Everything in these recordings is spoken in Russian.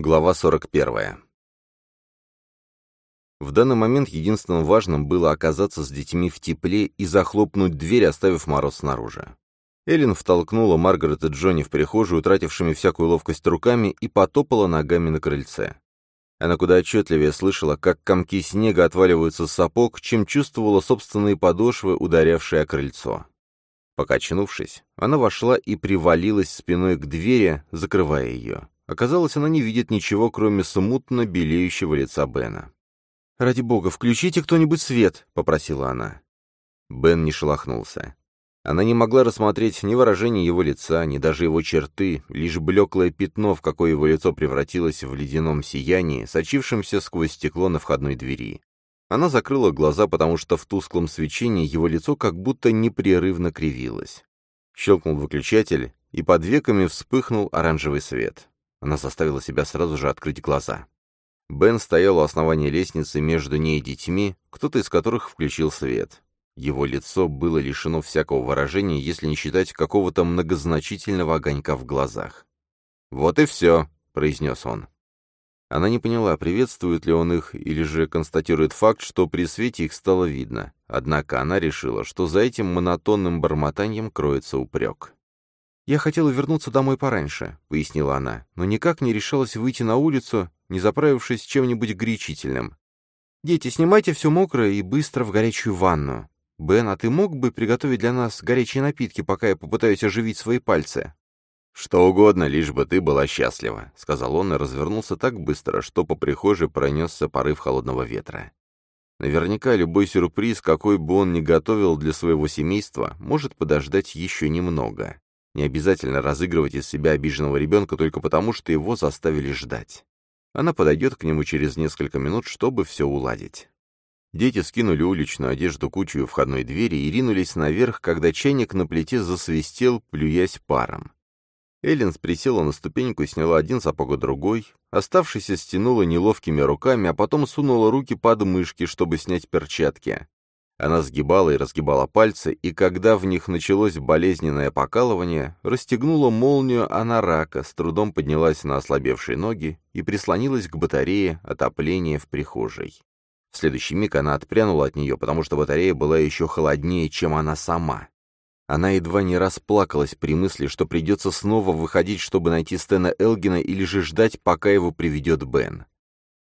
Глава 41. В данный момент единственным важным было оказаться с детьми в тепле и захлопнуть дверь, оставив мороз снаружи. Эллен втолкнула Маргарет и Джонни в прихожую, утратившими всякую ловкость руками, и потопала ногами на крыльце. Она куда отчетливее слышала, как комки снега отваливаются с сапог, чем чувствовала собственные подошвы, ударявшие о крыльцо. Покачнувшись, она вошла и привалилась спиной к двери, закрывая ее. Оказалось, она не видит ничего, кроме смутно белеющего лица Бена. «Ради бога, включите кто-нибудь свет!» — попросила она. Бен не шелохнулся. Она не могла рассмотреть ни выражения его лица, ни даже его черты, лишь блеклое пятно, в какое его лицо превратилось в ледяном сиянии, сочившемся сквозь стекло на входной двери. Она закрыла глаза, потому что в тусклом свечении его лицо как будто непрерывно кривилось. Щелкнул выключатель, и под веками вспыхнул оранжевый свет. Она заставила себя сразу же открыть глаза. Бен стоял у основания лестницы между ней и детьми, кто-то из которых включил свет. Его лицо было лишено всякого выражения, если не считать какого-то многозначительного огонька в глазах. «Вот и все», — произнес он. Она не поняла, приветствует ли он их, или же констатирует факт, что при свете их стало видно. Однако она решила, что за этим монотонным бормотанием кроется упрек. «Я хотела вернуться домой пораньше», — пояснила она, но никак не решалась выйти на улицу, не заправившись чем-нибудь горячительным. «Дети, снимайте все мокрое и быстро в горячую ванну. «Бен, а ты мог бы приготовить для нас горячие напитки, пока я попытаюсь оживить свои пальцы?» «Что угодно, лишь бы ты была счастлива», — сказал он и развернулся так быстро, что по прихожей пронесся порыв холодного ветра. Наверняка любой сюрприз, какой бы он ни готовил для своего семейства, может подождать еще немного. Не обязательно разыгрывать из себя обиженного ребенка только потому, что его заставили ждать. Она подойдет к нему через несколько минут, чтобы все уладить. Дети скинули уличную одежду кучу входной двери и ринулись наверх, когда чайник на плите засвистел, плюясь паром. Эллинс присела на ступеньку и сняла один сапог, другой. Оставшийся стянула неловкими руками, а потом сунула руки под мышки, чтобы снять перчатки. Она сгибала и разгибала пальцы, и когда в них началось болезненное покалывание, расстегнула молнию анарака, с трудом поднялась на ослабевшие ноги и прислонилась к батарее отопления в прихожей. В следующий миг она отпрянула от нее, потому что батарея была еще холоднее, чем она сама. Она едва не расплакалась при мысли, что придется снова выходить, чтобы найти Стэна Элгина или же ждать, пока его приведет Бен.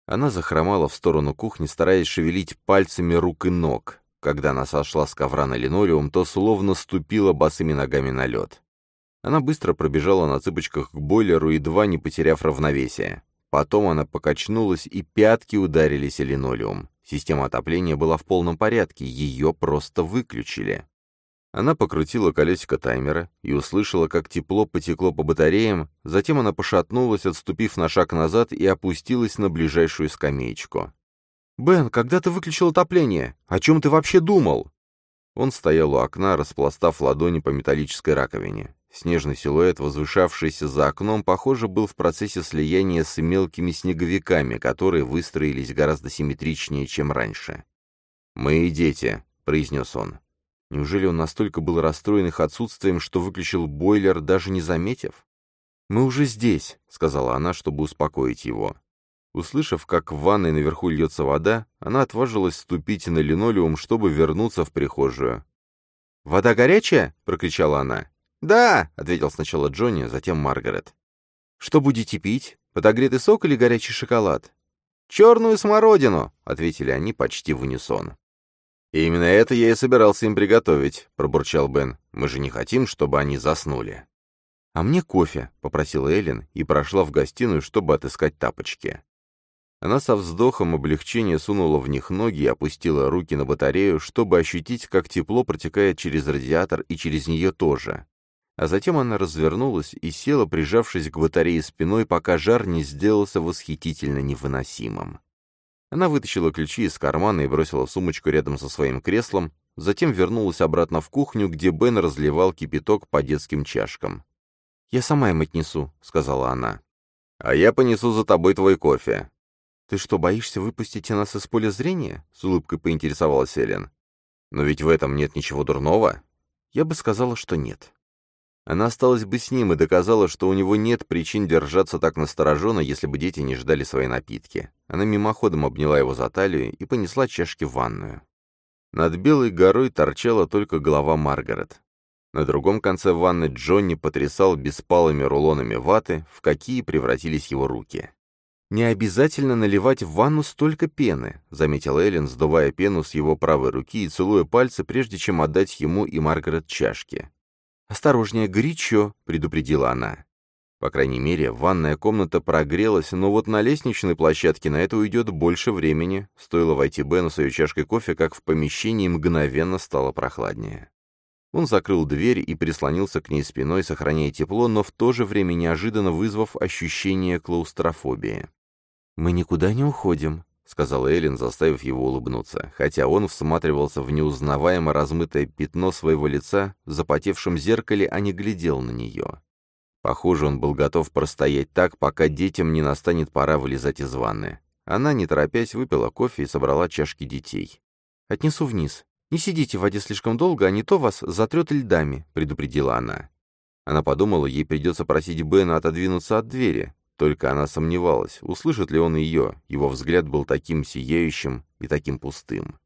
Она захромала в сторону кухни, стараясь шевелить пальцами рук и ног. Когда она сошла с ковра на линолеум, то словно ступила босыми ногами на лед. Она быстро пробежала на цыпочках к бойлеру, едва не потеряв равновесие. Потом она покачнулась, и пятки ударились о линолеум. Система отопления была в полном порядке, ее просто выключили. Она покрутила колесико таймера и услышала, как тепло потекло по батареям, затем она пошатнулась, отступив на шаг назад и опустилась на ближайшую скамеечку. «Бен, когда ты выключил отопление? О чем ты вообще думал?» Он стоял у окна, распластав ладони по металлической раковине. Снежный силуэт, возвышавшийся за окном, похоже, был в процессе слияния с мелкими снеговиками, которые выстроились гораздо симметричнее, чем раньше. «Мы и дети», — произнес он. Неужели он настолько был расстроен их отсутствием, что выключил бойлер, даже не заметив? «Мы уже здесь», — сказала она, чтобы успокоить его. Услышав, как в ванной наверху льется вода, она отважилась ступить на линолеум, чтобы вернуться в прихожую. «Вода горячая?» — прокричала она. «Да», — ответил сначала Джонни, затем Маргарет. «Что будете пить? Подогретый сок или горячий шоколад?» «Черную смородину», — ответили они почти в унисон. «Именно это я и собирался им приготовить», — пробурчал Бен. «Мы же не хотим, чтобы они заснули». «А мне кофе», — попросила Эллен и прошла в гостиную, чтобы отыскать тапочки. Она со вздохом облегчения сунула в них ноги и опустила руки на батарею, чтобы ощутить, как тепло протекает через радиатор и через нее тоже. А затем она развернулась и села, прижавшись к батарее спиной, пока жар не сделался восхитительно невыносимым. Она вытащила ключи из кармана и бросила сумочку рядом со своим креслом, затем вернулась обратно в кухню, где Бен разливал кипяток по детским чашкам. «Я сама им отнесу», — сказала она. «А я понесу за тобой твой кофе». «Ты что, боишься выпустить нас из поля зрения?» — с улыбкой поинтересовалась Эллен. «Но ведь в этом нет ничего дурного». «Я бы сказала, что нет». Она осталась бы с ним и доказала, что у него нет причин держаться так настороженно, если бы дети не ждали свои напитки. Она мимоходом обняла его за талию и понесла чашки в ванную. Над белой горой торчала только голова Маргарет. На другом конце ванны Джонни потрясал беспалыми рулонами ваты, в какие превратились его руки. «Не обязательно наливать в ванну столько пены», — заметил Эллен, сдувая пену с его правой руки и целуя пальцы, прежде чем отдать ему и Маргарет чашки. «Осторожнее, горячо», — предупредила она. По крайней мере, ванная комната прогрелась, но вот на лестничной площадке на это уйдет больше времени. Стоило войти Бену с ее чашкой кофе, как в помещении мгновенно стало прохладнее. Он закрыл дверь и прислонился к ней спиной, сохраняя тепло, но в то же время неожиданно вызвав ощущение клаустрофобии. «Мы никуда не уходим», — сказал Эллен, заставив его улыбнуться, хотя он всматривался в неузнаваемо размытое пятно своего лица в запотевшем зеркале, а не глядел на нее. Похоже, он был готов простоять так, пока детям не настанет пора вылезать из ванны. Она, не торопясь, выпила кофе и собрала чашки детей. «Отнесу вниз. Не сидите в воде слишком долго, а не то вас затрет льдами», — предупредила она. Она подумала, ей придется просить Бена отодвинуться от двери, только она сомневалась, услышит ли он ее, его взгляд был таким сияющим и таким пустым.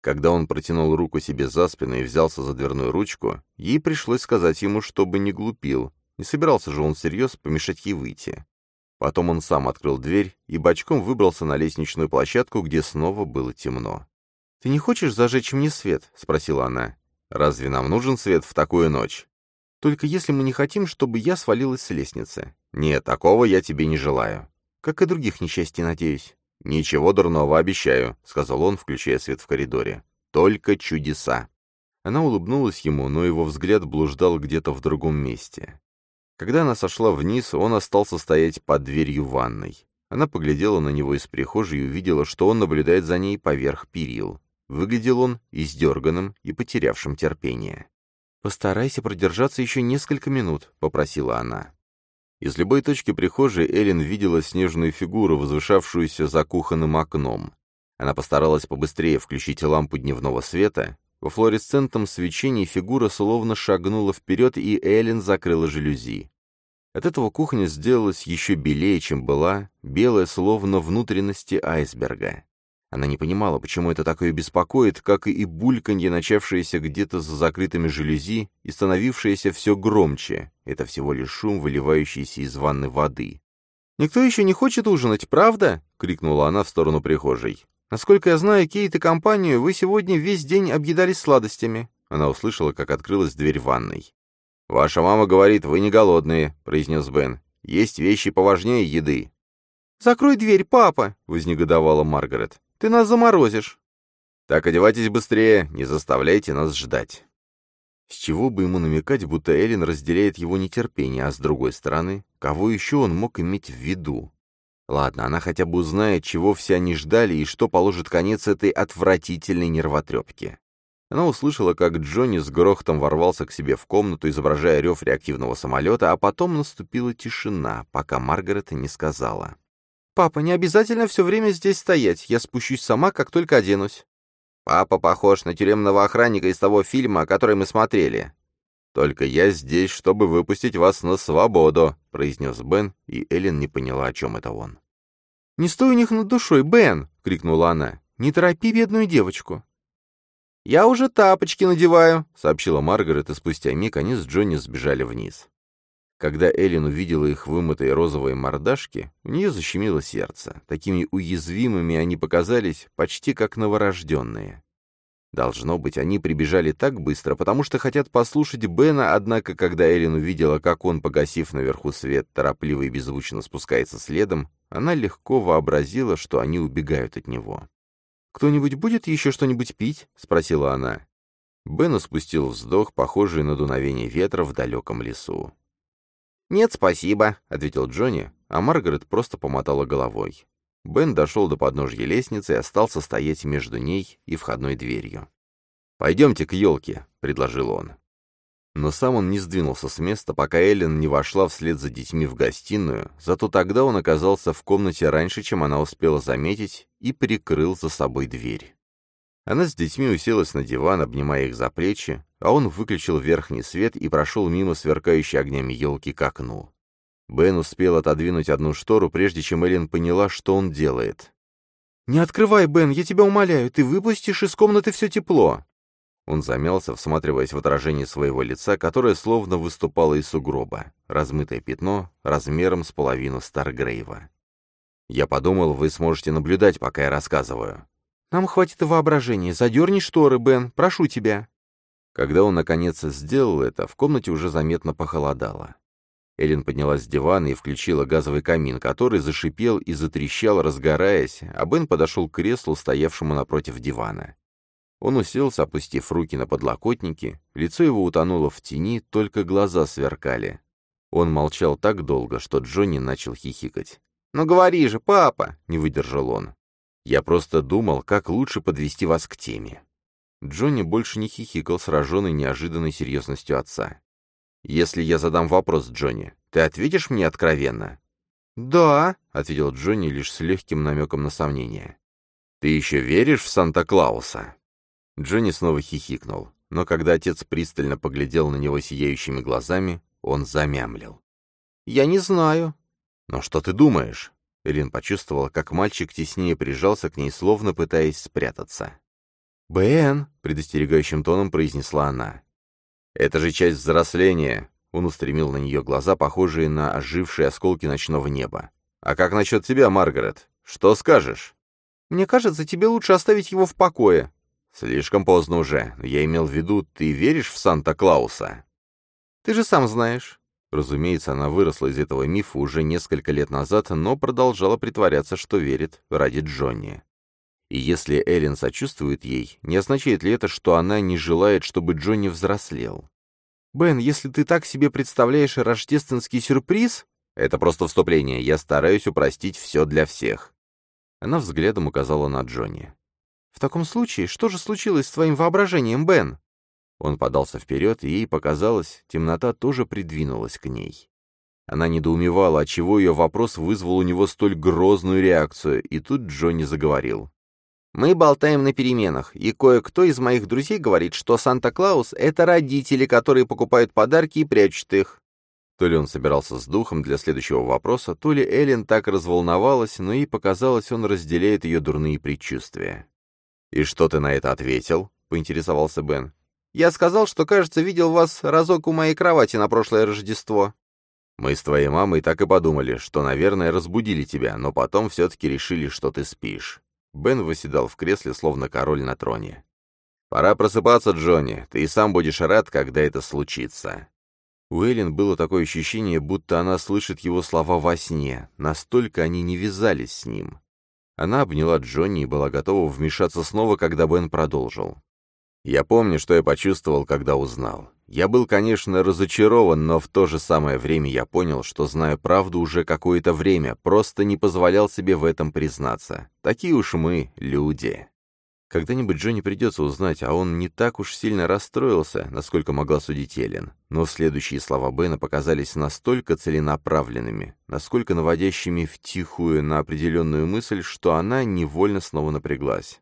Когда он протянул руку себе за спину и взялся за дверную ручку, ей пришлось сказать ему, чтобы не глупил, не собирался же он всерьез помешать ей выйти. Потом он сам открыл дверь и бочком выбрался на лестничную площадку, где снова было темно. «Ты не хочешь зажечь мне свет?» — спросила она. «Разве нам нужен свет в такую ночь?» «Только если мы не хотим, чтобы я свалилась с лестницы. «Нет, такого я тебе не желаю». «Как и других несчастий, надеюсь». «Ничего дурного, обещаю», — сказал он, включая свет в коридоре. «Только чудеса». Она улыбнулась ему, но его взгляд блуждал где-то в другом месте. Когда она сошла вниз, он остался стоять под дверью ванной. Она поглядела на него из прихожей и увидела, что он наблюдает за ней поверх перил. Выглядел он издерганным и потерявшим терпение. «Постарайся продержаться еще несколько минут», — попросила она. Из любой точки прихожей Эллен видела снежную фигуру, возвышавшуюся за кухонным окном. Она постаралась побыстрее включить лампу дневного света. Во флуоресцентном свечении фигура словно шагнула вперед, и Эллен закрыла жалюзи. От этого кухня сделалась еще белее, чем была, белая, словно внутренности айсберга. Она не понимала, почему это так ее беспокоит, как и бульканье, начавшееся где-то за закрытыми жалюзи и становившееся все громче. Это всего лишь шум, выливающийся из ванны воды. «Никто еще не хочет ужинать, правда?» — крикнула она в сторону прихожей. «Насколько я знаю, Кейт и компанию, вы сегодня весь день объедались сладостями». Она услышала, как открылась дверь ванной. «Ваша мама говорит, вы не голодные», — произнес Бен. «Есть вещи поважнее еды». «Закрой дверь, папа!» — вознегодовала Маргарет. Ты нас заморозишь. Так одевайтесь быстрее, не заставляйте нас ждать. С чего бы ему намекать, будто Эллен разделяет его нетерпение, а с другой стороны, кого еще он мог иметь в виду? Ладно, она хотя бы узнает, чего все они ждали и что положит конец этой отвратительной нервотрепке. Она услышала, как Джонни с грохотом ворвался к себе в комнату, изображая рев реактивного самолета, а потом наступила тишина, пока Маргарет не сказала. «Папа, не обязательно все время здесь стоять. Я спущусь сама, как только оденусь». «Папа похож на тюремного охранника из того фильма, который мы смотрели». «Только я здесь, чтобы выпустить вас на свободу», — произнес Бен, и Эллен не поняла, о чем это он. «Не стой у них над душой, Бен!» — крикнула она. «Не торопи бедную девочку». «Я уже тапочки надеваю», — сообщила Маргарет, и спустя миг они с Джонни сбежали вниз. Когда Эллен увидела их вымытые розовые мордашки, у нее защемило сердце. Такими уязвимыми они показались, почти как новорожденные. Должно быть, они прибежали так быстро, потому что хотят послушать Бена, однако, когда Эллен увидела, как он, погасив наверху свет, торопливо и беззвучно спускается следом, она легко вообразила, что они убегают от него. «Кто-нибудь будет еще что-нибудь пить?» — спросила она. Бен спустил вздох, похожий на дуновение ветра в далеком лесу. «Нет, спасибо», — ответил Джонни, а Маргарет просто помотала головой. Бен дошел до подножья лестницы и остался стоять между ней и входной дверью. «Пойдемте к елке», — предложил он. Но сам он не сдвинулся с места, пока Эллен не вошла вслед за детьми в гостиную, зато тогда он оказался в комнате раньше, чем она успела заметить, и прикрыл за собой дверь. Она с детьми уселась на диван, обнимая их за плечи, а он выключил верхний свет и прошел мимо сверкающей огнями елки к окну. Бен успел отодвинуть одну штору, прежде чем Эллен поняла, что он делает. «Не открывай, Бен, я тебя умоляю, ты выпустишь из комнаты все тепло!» Он замялся, всматриваясь в отражение своего лица, которое словно выступало из сугроба, размытое пятно размером с половину Старгрейва. «Я подумал, вы сможете наблюдать, пока я рассказываю». «Нам хватит воображения. Задерни шторы, Бен, прошу тебя». Когда он, наконец, сделал это, в комнате уже заметно похолодало. Эллен поднялась с дивана и включила газовый камин, который зашипел и затрещал, разгораясь, а Бен подошел к креслу, стоявшему напротив дивана. Он уселся, опустив руки на подлокотники, лицо его утонуло в тени, только глаза сверкали. Он молчал так долго, что Джонни начал хихикать. «Ну говори же, папа!» — не выдержал он. Я просто думал, как лучше подвести вас к теме». Джонни больше не хихикал, сраженный неожиданной серьезностью отца. «Если я задам вопрос, Джонни, ты ответишь мне откровенно?» «Да», — ответил Джонни лишь с легким намеком на сомнение. «Ты еще веришь в Санта-Клауса?» Джонни снова хихикнул, но когда отец пристально поглядел на него сияющими глазами, он замямлил. «Я не знаю». «Но что ты думаешь?» Элин почувствовала, как мальчик теснее прижался к ней, словно пытаясь спрятаться. «Бен!» — предостерегающим тоном произнесла она. «Это же часть взросления!» Он устремил на нее глаза, похожие на ожившие осколки ночного неба. «А как насчет тебя, Маргарет? Что скажешь?» «Мне кажется, тебе лучше оставить его в покое». «Слишком поздно уже. Я имел в виду, ты веришь в Санта-Клауса?» «Ты же сам знаешь. Разумеется, она выросла из этого мифа уже несколько лет назад, но продолжала притворяться, что верит ради Джонни. И если Эллен сочувствует ей, не означает ли это, что она не желает, чтобы Джонни взрослел? «Бен, если ты так себе представляешь рождественский сюрприз...» «Это просто вступление, я стараюсь упростить все для всех». Она взглядом указала на Джонни. «В таком случае, что же случилось с твоим воображением, Бен?» Он подался вперед, и ей показалось, темнота тоже придвинулась к ней. Она недоумевала, отчего ее вопрос вызвал у него столь грозную реакцию, и тут Джонни заговорил. «Мы болтаем на переменах, и кое-кто из моих друзей говорит, что Санта-Клаус — это родители, которые покупают подарки и прячут их». То ли он собирался с духом для следующего вопроса, то ли Эллен так разволновалась, но ей показалось, он разделяет ее дурные предчувствия. «И что ты на это ответил?» — поинтересовался Бен. Я сказал, что, кажется, видел вас разок у моей кровати на прошлое Рождество». «Мы с твоей мамой так и подумали, что, наверное, разбудили тебя, но потом все-таки решили, что ты спишь». Бен выседал в кресле, словно король на троне. «Пора просыпаться, Джонни. Ты и сам будешь рад, когда это случится». У Эллен было такое ощущение, будто она слышит его слова во сне, настолько они не вязались с ним. Она обняла Джонни и была готова вмешаться снова, когда Бен продолжил. Я помню, что я почувствовал, когда узнал. Я был, конечно, разочарован, но в то же самое время я понял, что знаю правду уже какое-то время, просто не позволял себе в этом признаться. Такие уж мы, люди. Когда-нибудь Джонни придется узнать, а он не так уж сильно расстроился, насколько могла судить Эллен. Но следующие слова Бена показались настолько целенаправленными, насколько наводящими в тихую на определенную мысль, что она невольно снова напряглась.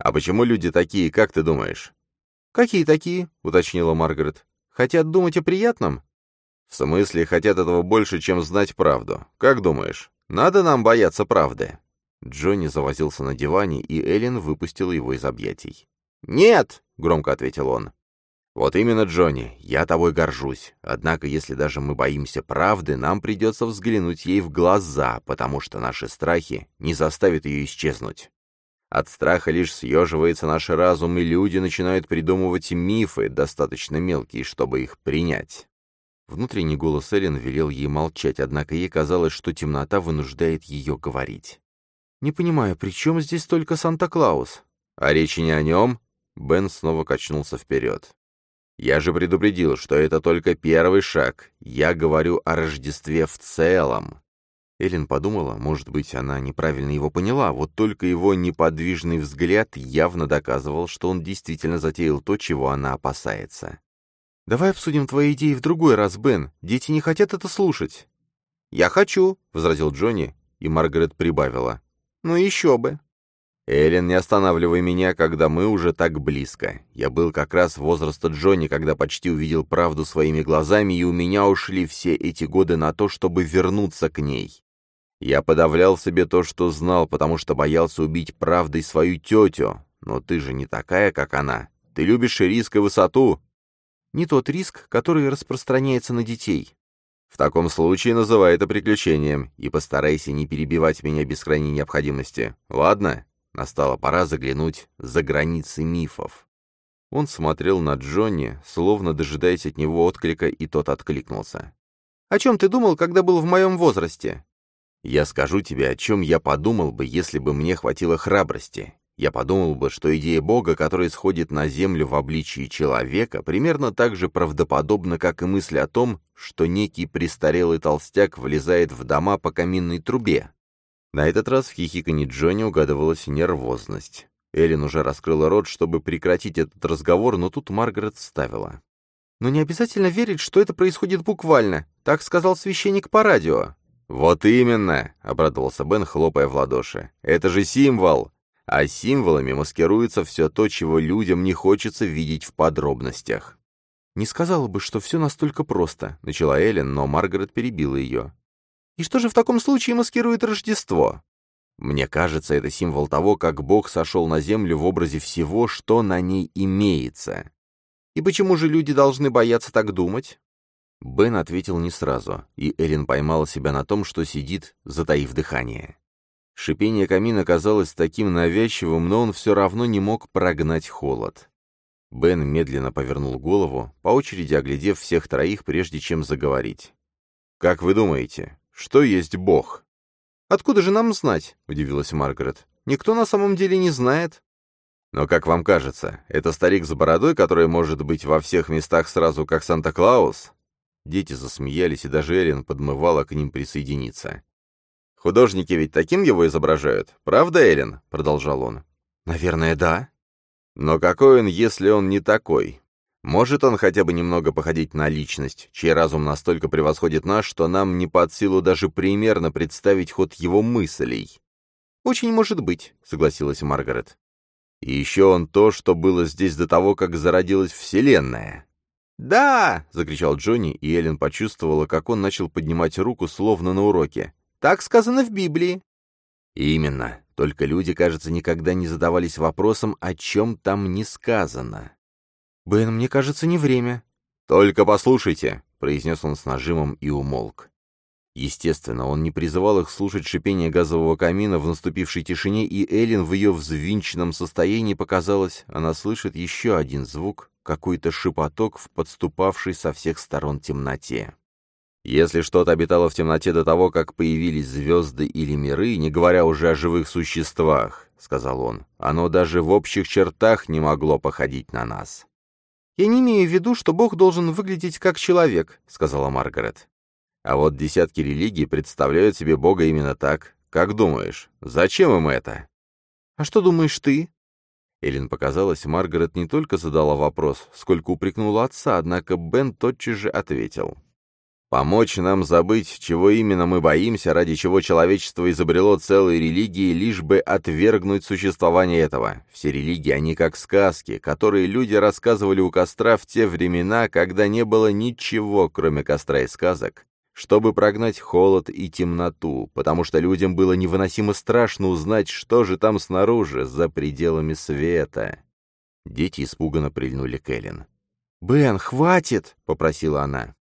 «А почему люди такие, как ты думаешь?» «Какие такие?» — уточнила Маргарет. «Хотят думать о приятном?» «В смысле, хотят этого больше, чем знать правду. Как думаешь, надо нам бояться правды?» Джонни завозился на диване, и Эллен выпустила его из объятий. «Нет!» — громко ответил он. «Вот именно, Джонни, я тобой горжусь. Однако, если даже мы боимся правды, нам придется взглянуть ей в глаза, потому что наши страхи не заставят ее исчезнуть. От страха лишь съеживается наш разум, и люди начинают придумывать мифы, достаточно мелкие, чтобы их принять. Внутренний голос Эллен велел ей молчать, однако ей казалось, что темнота вынуждает ее говорить. «Не понимаю, при чем здесь только Санта-Клаус?» «А речи не о нем?» Бен снова качнулся вперед. «Я же предупредил, что это только первый шаг. Я говорю о Рождестве в целом. Эллен подумала, может быть, она неправильно его поняла, вот только его неподвижный взгляд явно доказывал, что он действительно затеял то, чего она опасается. «Давай обсудим твои идеи в другой раз, Бен. Дети не хотят это слушать». «Я хочу», — возразил Джонни, и Маргарет прибавила. «Ну еще бы». «Эллен, не останавливай меня, когда мы уже так близко. Я был как раз возраста Джонни, когда почти увидел правду своими глазами, и у меня ушли все эти годы на то, чтобы вернуться к ней. Я подавлял себе то, что знал, потому что боялся убить правдой свою тетю. Но ты же не такая, как она. Ты любишь риск и высоту. Не тот риск, который распространяется на детей. В таком случае называй это приключением, и постарайся не перебивать меня без крайней необходимости. Ладно? Настала пора заглянуть за границы мифов. Он смотрел на Джонни, словно дожидаясь от него отклика, и тот откликнулся. «О чем ты думал, когда был в моем возрасте?» «Я скажу тебе, о чем я подумал бы, если бы мне хватило храбрости. Я подумал бы, что идея Бога, который сходит на землю в обличии человека, примерно так же правдоподобна, как и мысль о том, что некий престарелый толстяк влезает в дома по каминной трубе. На этот раз в хихиканье Джонни угадывалась нервозность. Эллен уже раскрыла рот, чтобы прекратить этот разговор, но тут Маргарет вставила. «Но не обязательно верить, что это происходит буквально. Так сказал священник по радио». «Вот именно!» — обрадовался Бен, хлопая в ладоши. «Это же символ! А символами маскируется все то, чего людям не хочется видеть в подробностях». «Не сказала бы, что все настолько просто», — начала Эллен, но Маргарет перебила ее. И что же в таком случае маскирует Рождество? Мне кажется, это символ того, как Бог сошел на землю в образе всего, что на ней имеется. И почему же люди должны бояться так думать? Бен ответил не сразу, и Эллен поймала себя на том, что сидит, затаив дыхание. Шипение камина казалось таким навязчивым, но он все равно не мог прогнать холод. Бен медленно повернул голову, по очереди оглядев всех троих, прежде чем заговорить. «Как вы думаете, что есть Бог?» «Откуда же нам знать?» — удивилась Маргарет. «Никто на самом деле не знает». «Но как вам кажется, это старик с бородой, который может быть во всех местах сразу, как Санта-Клаус?» Дети засмеялись, и даже Эллен подмывала к ним присоединиться. «Художники ведь таким его изображают, правда, Эллен?» — продолжал он. «Наверное, да». «Но какой он, если он не такой? Может он хотя бы немного походить на личность, чей разум настолько превосходит наш, что нам не под силу даже примерно представить ход его мыслей? «Очень может быть», — согласилась Маргарет. «И еще он то, что было здесь до того, как зародилась Вселенная». «Да!» — закричал Джонни, и Эллен почувствовала, как он начал поднимать руку, словно на уроке. «Так сказано в Библии». «Именно. Только люди, кажется, никогда не задавались вопросом, о чем там не сказано». «Бен, мне кажется, не время». «Только послушайте», — произнес он с нажимом и умолк. Естественно, он не призывал их слушать шипение газового камина в наступившей тишине, и Эллен в ее взвинченном состоянии показалось, она слышит еще один звук, какой-то шепоток в подступавшей со всех сторон темноте. Если что-то обитало в темноте до того, как появились звезды или миры, не говоря уже о живых существах, — сказал он, — оно даже в общих чертах не могло походить на нас. «Я не имею в виду, что Бог должен выглядеть как человек», — сказала Маргарет. «А вот десятки религий представляют себе Бога именно так. Как думаешь, зачем им это?» «А что думаешь ты?» Эллен показалось, Маргарет не только задала вопрос, сколько упрекнула отца, однако Бен тотчас же ответил. Помочь нам забыть, чего именно мы боимся, ради чего человечество изобрело целые религии, лишь бы отвергнуть существование этого. Все религии, они как сказки, которые люди рассказывали у костра в те времена, когда не было ничего, кроме костра и сказок, чтобы прогнать холод и темноту, потому что людям было невыносимо страшно узнать, что же там снаружи, за пределами света. Дети испуганно прильнули к Эллен. «Бен, хватит!» — попросила она.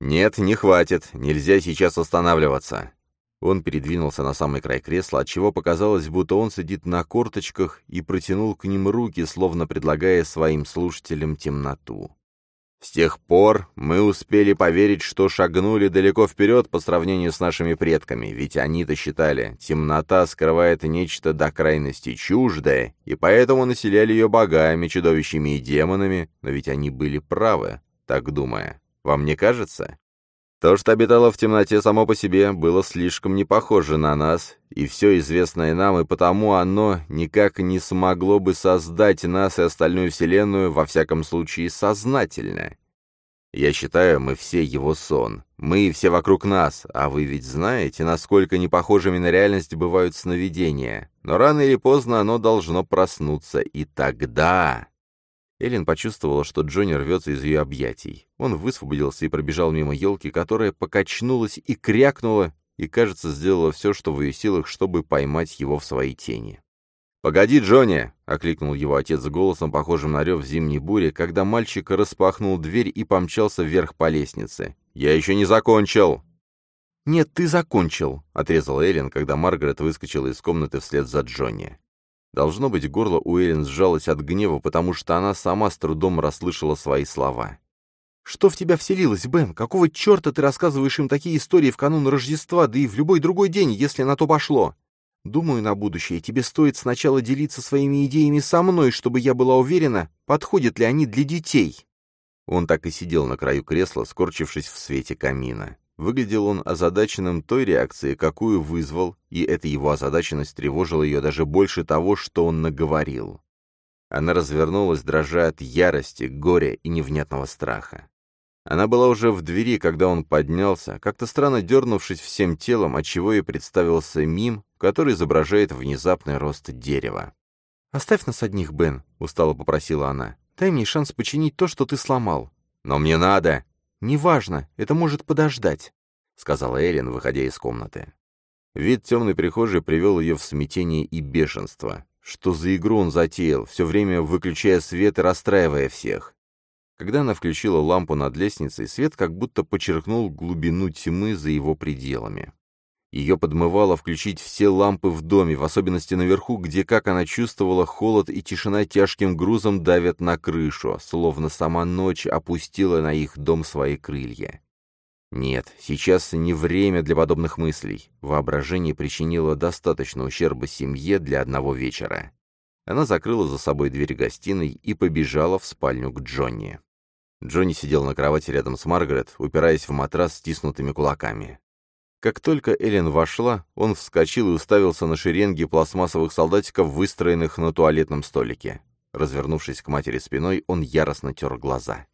«Нет, не хватит. Нельзя сейчас останавливаться». Он передвинулся на самый край кресла, отчего показалось, будто он сидит на корточках и протянул к ним руки, словно предлагая своим слушателям темноту. С тех пор мы успели поверить, что шагнули далеко вперед по сравнению с нашими предками, ведь они-то считали, темнота скрывает нечто до крайности чуждое, и поэтому населяли ее богами, чудовищами и демонами, но ведь они были правы, так думая. Вам не кажется? То, что обитало в темноте само по себе, было слишком не похоже на нас, и все известное нам, и потому оно никак не смогло бы создать нас и остальную Вселенную, во всяком случае, сознательно. Я считаю, мы все его сон. Мы все вокруг нас, а вы ведь знаете, насколько непохожими на реальность бывают сновидения. Но рано или поздно оно должно проснуться, и тогда... Эллен почувствовала, что Джонни рвется из ее объятий. Он высвободился и пробежал мимо елки, которая покачнулась и крякнула, и, кажется, сделала все, что в ее силах, чтобы поймать его в свои тени. «Погоди, Джонни!» — окликнул его отец голосом, похожим на рев зимней бури, когда мальчик распахнул дверь и помчался вверх по лестнице. «Я еще не закончил!» «Нет, ты закончил!» — отрезал Эллен, когда Маргарет выскочила из комнаты вслед за Джонни. Должно быть, горло у Эллен сжалось от гнева, потому что она сама с трудом расслышала свои слова. «Что в тебя вселилось, Бен? Какого черта ты рассказываешь им такие истории в канун Рождества, да и в любой другой день, если на то пошло? Думаю, на будущее тебе стоит сначала делиться своими идеями со мной, чтобы я была уверена, подходят ли они для детей». Он так и сидел на краю кресла, скорчившись в свете камина. Выглядел он озадаченным той реакцией, какую вызвал, и эта его озадаченность тревожила ее даже больше того, что он наговорил. Она развернулась, дрожа от ярости, горя и невнятного страха. Она была уже в двери, когда он поднялся, как-то странно дернувшись всем телом, отчего ей представился мим, который изображает внезапный рост дерева. «Оставь нас одних, Бен», — устало попросила она. «Дай мне шанс починить то, что ты сломал». «Но мне надо!» «Неважно, это может подождать», — сказала Эллен, выходя из комнаты. Вид темной прихожей привел ее в смятение и бешенство. Что за игру он затеял, все время выключая свет и расстраивая всех? Когда она включила лампу над лестницей, свет как будто подчеркнул глубину тьмы за его пределами. Ее подмывало включить все лампы в доме, в особенности наверху, где, как она чувствовала, холод и тишина тяжким грузом давят на крышу, словно сама ночь опустила на их дом свои крылья. Нет, сейчас не время для подобных мыслей. Воображение причинило достаточно ущерба семье для одного вечера. Она закрыла за собой дверь гостиной и побежала в спальню к Джонни. Джонни сидел на кровати рядом с Маргарет, упираясь в матрас стиснутыми кулаками. Как только Эллен вошла, он вскочил и уставился на шеренги пластмассовых солдатиков, выстроенных на туалетном столике. Развернувшись к матери спиной, он яростно тер глаза.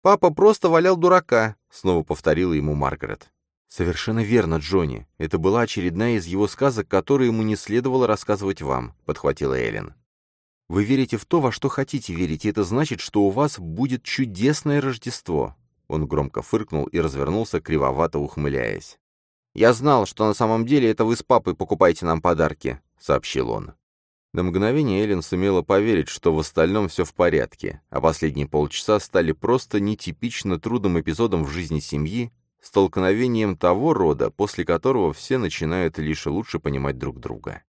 «Папа просто валял дурака», — снова повторила ему Маргарет. «Совершенно верно, Джонни. Это была очередная из его сказок, которые ему не следовало рассказывать вам», — подхватила Эллен. «Вы верите в то, во что хотите верить, и это значит, что у вас будет чудесное Рождество». Он громко фыркнул и развернулся, кривовато ухмыляясь. «Я знал, что на самом деле это вы с папой покупаете нам подарки», — сообщил он. На мгновение Эллен сумела поверить, что в остальном все в порядке, а последние полчаса стали просто нетипично трудным эпизодом в жизни семьи, столкновением того рода, после которого все начинают лишь лучше понимать друг друга.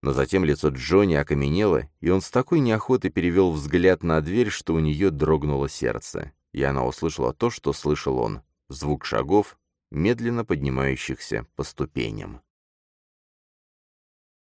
Но затем лицо Джонни окаменело, и он с такой неохотой перевел взгляд на дверь, что у нее дрогнуло сердце, и она услышала то, что слышал он — звук шагов, медленно поднимающихся по ступеням.